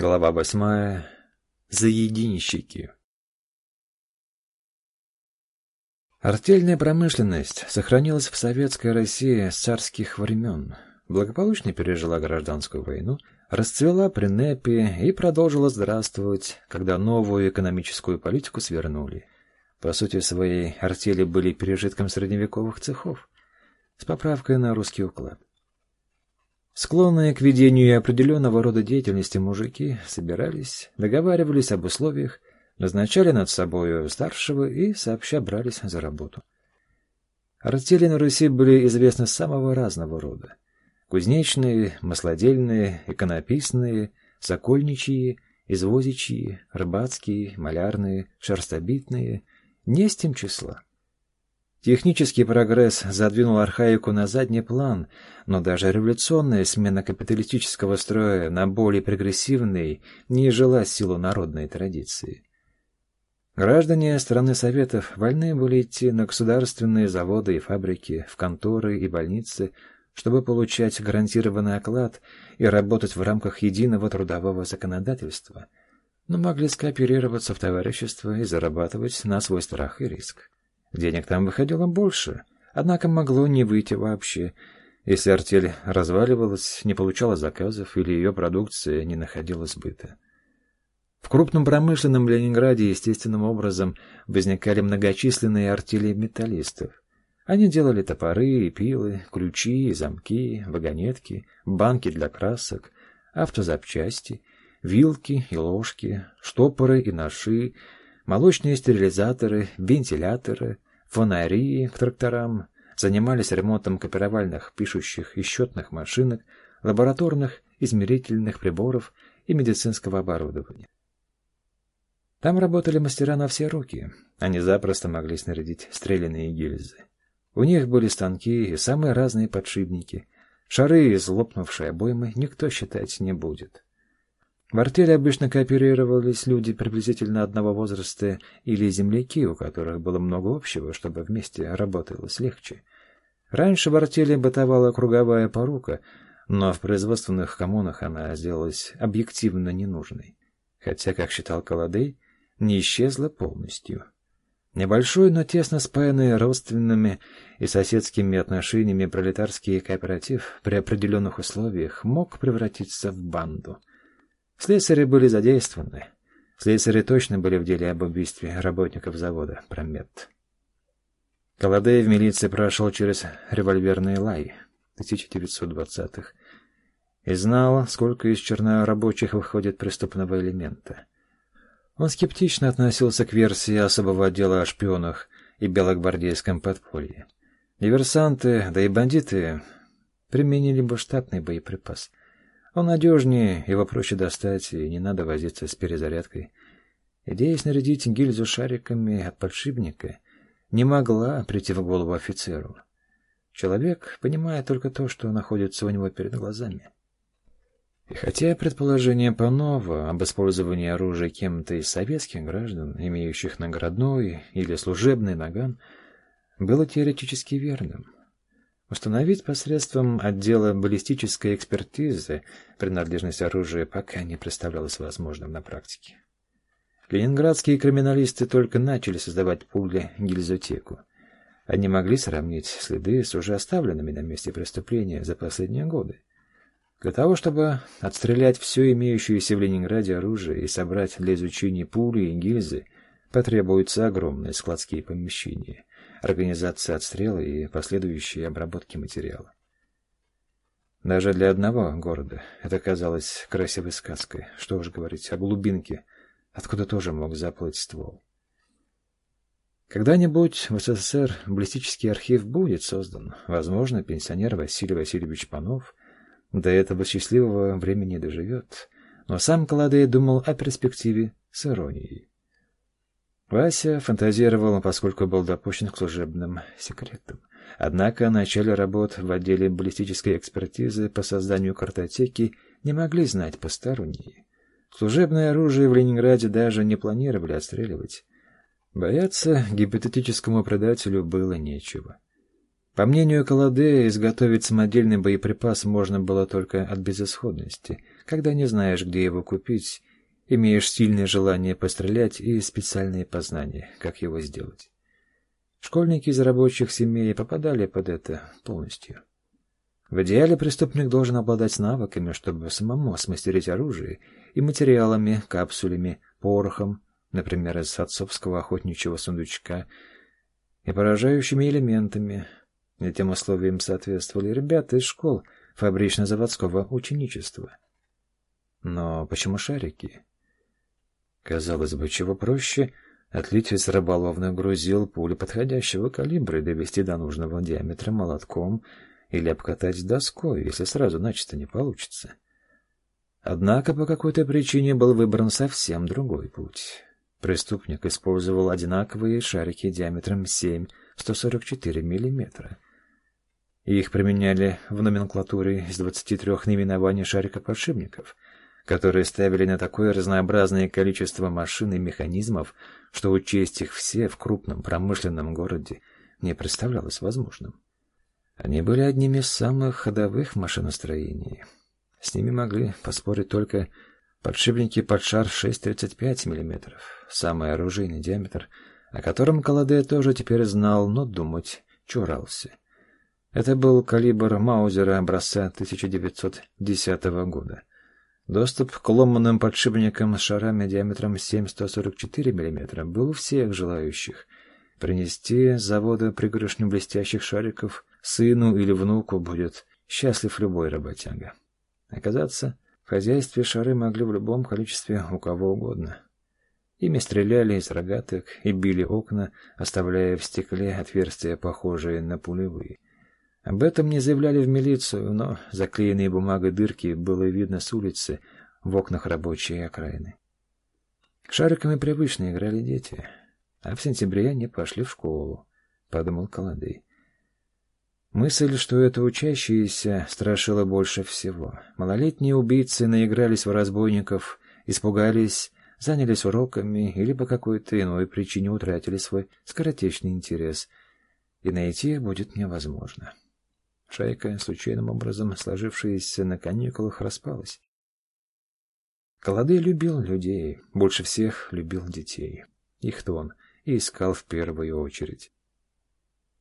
Глава восьмая. Заединщики. Артельная промышленность сохранилась в советской России с царских времен, благополучно пережила гражданскую войну, расцвела при НЭПе и продолжила здравствовать, когда новую экономическую политику свернули. По сути своей, артели были пережитком средневековых цехов, с поправкой на русский уклад. Склонные к ведению определенного рода деятельности мужики собирались, договаривались об условиях, назначали над собою старшего и сообща брались за работу. Артели на Руси были известны самого разного рода. Кузнечные, маслодельные, иконописные, сокольничьи, извозичьи, рыбацкие, малярные, шерстобитные, не с тем числа. Технический прогресс задвинул архаику на задний план, но даже революционная смена капиталистического строя на более прогрессивный не жила силу народной традиции. Граждане страны Советов вольны были идти на государственные заводы и фабрики, в конторы и больницы, чтобы получать гарантированный оклад и работать в рамках единого трудового законодательства, но могли скооперироваться в товарищество и зарабатывать на свой страх и риск. Денег там выходило больше, однако могло не выйти вообще, если артель разваливалась, не получала заказов или ее продукция не находила сбыта. В крупном промышленном Ленинграде естественным образом возникали многочисленные артели металлистов. Они делали топоры и пилы, ключи, замки, вагонетки, банки для красок, автозапчасти, вилки и ложки, штопоры и ножи, молочные стерилизаторы, вентиляторы, фонари к тракторам, занимались ремонтом копировальных, пишущих и счетных машинок, лабораторных, измерительных приборов и медицинского оборудования. Там работали мастера на все руки. Они запросто могли снарядить стрелянные гильзы. У них были станки и самые разные подшипники. Шары из лопнувшей обоймы никто считать не будет. В артели обычно кооперировались люди приблизительно одного возраста или земляки, у которых было много общего, чтобы вместе работалось легче. Раньше в артели бытовала круговая порука, но в производственных коммунах она сделалась объективно ненужной. Хотя, как считал Каладей, не исчезла полностью. Небольшой, но тесно спаянный родственными и соседскими отношениями пролетарский кооператив при определенных условиях мог превратиться в банду. Слесари были задействованы. Слесари точно были в деле об убийстве работников завода «Промет». Колодей в милиции прошел через револьверный лай 1920-х и знал, сколько из чернорабочих выходит преступного элемента. Он скептично относился к версии особого отдела о шпионах и белогвардейском подполье. Диверсанты, да и бандиты применили бы штатный боеприпас. Он надежнее, его проще достать, и не надо возиться с перезарядкой. Идея снарядить гильзу шариками от подшипника не могла прийти в голову офицеру. Человек понимает только то, что находится у него перед глазами. И хотя предположение Панова об использовании оружия кем-то из советских граждан, имеющих наградной или служебный наган, было теоретически верным, установить посредством отдела баллистической экспертизы принадлежность оружия пока не представлялось возможным на практике. Ленинградские криминалисты только начали создавать пули-гильзотеку. Они могли сравнить следы с уже оставленными на месте преступления за последние годы. Для того, чтобы отстрелять все имеющееся в Ленинграде оружие и собрать для изучения пули и гильзы, потребуются огромные складские помещения, организация отстрела и последующие обработки материала. Даже для одного города это казалось красивой сказкой, что уж говорить о глубинке, откуда тоже мог заплыть ствол. Когда-нибудь в СССР баллистический архив будет создан. Возможно, пенсионер Василий Васильевич Панов до этого счастливого времени доживет, но сам Каладей думал о перспективе с иронией. Вася фантазировал, поскольку был допущен к служебным секретам. Однако начале работ в отделе баллистической экспертизы по созданию картотеки не могли знать посторонние. Служебное оружие в Ленинграде даже не планировали отстреливать. Бояться гипотетическому предателю было нечего. По мнению Каладе, изготовить самодельный боеприпас можно было только от безысходности, когда не знаешь, где его купить, имеешь сильное желание пострелять и специальные познания, как его сделать. Школьники из рабочих семей попадали под это полностью. В идеале преступник должен обладать навыками, чтобы самому смастерить оружие и материалами, капсулями, порохом, например, из отцовского охотничьего сундучка, и поражающими элементами, Этим условиям соответствовали ребята из школ фабрично-заводского ученичества. Но почему шарики? Казалось бы, чего проще отлить из рыболовных грузил пули подходящего калибра и довести до нужного диаметра молотком или обкатать доской, если сразу начисто не получится. Однако по какой-то причине был выбран совсем другой путь. Преступник использовал одинаковые шарики диаметром 7-144 миллиметра — их применяли в номенклатуре из 23 наименований шариков-подшипников, которые ставили на такое разнообразное количество машин и механизмов, что учесть их все в крупном промышленном городе не представлялось возможным. Они были одними из самых ходовых в машиностроении. С ними могли поспорить только подшипники под шар 6,35 мм, самый оружейный диаметр, о котором Каладе тоже теперь знал, но думать чурался. Это был калибр Маузера образца 1910 года. Доступ к ломаным подшипникам с шарами диаметром 7-144 мм был у всех желающих. Принести с завода пригоршню блестящих шариков сыну или внуку будет счастлив любой работяга. Оказаться, в хозяйстве шары могли в любом количестве у кого угодно. Ими стреляли из рогаток и били окна, оставляя в стекле отверстия, похожие на пулевые. Об этом не заявляли в милицию, но заклеенные бумагой дырки было видно с улицы в окнах рабочей окраины. Шариками привычно играли дети, а в сентябре они пошли в школу, подумал Колодей. Мысль, что это учащиеся, страшила больше всего. Малолетние убийцы наигрались в разбойников, испугались, занялись уроками или по какой-то иной причине утратили свой скоротечный интерес, и найти их будет невозможно. Шайка, случайным образом сложившаяся на каникулах, распалась. Колодей любил людей, больше всех любил детей. Их-то он и искал в первую очередь.